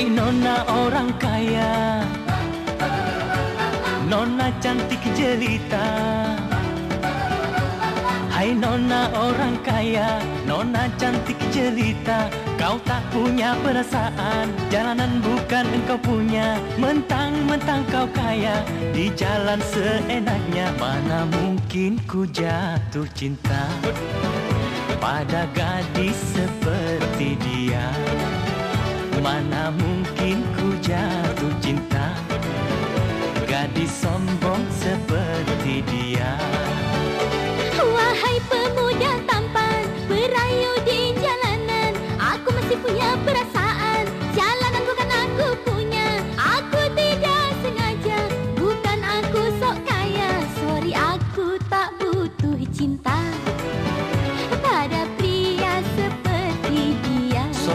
Hai nona orang kaya. Nona cantik jelita. Hai nona orang kaya Nona cantik jelita. Kau tak punya perasaan Jalanan bukan engkau punya. Mentang-mentang kau kaya Di jalan seenaknya. Mana mungkin ku jatuh cinta Pada gadis seperti dia Mungkin ku jatuh cinta. Gadis sombong seperti dia. Wahai pemuda tampan Berayu di jalanan. Aku masih punya perasaan. Jalanan bukan aku punya. Aku tidak sengaja. Bukan aku sok kaya. Sorry aku tak butuh cinta. Pada pria seperti dia. So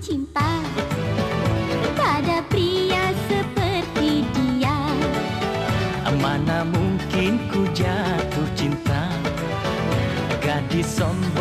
cinta. Pada pria seperti dia. Mana mungkin ku jatuh cinta? Gadis sombong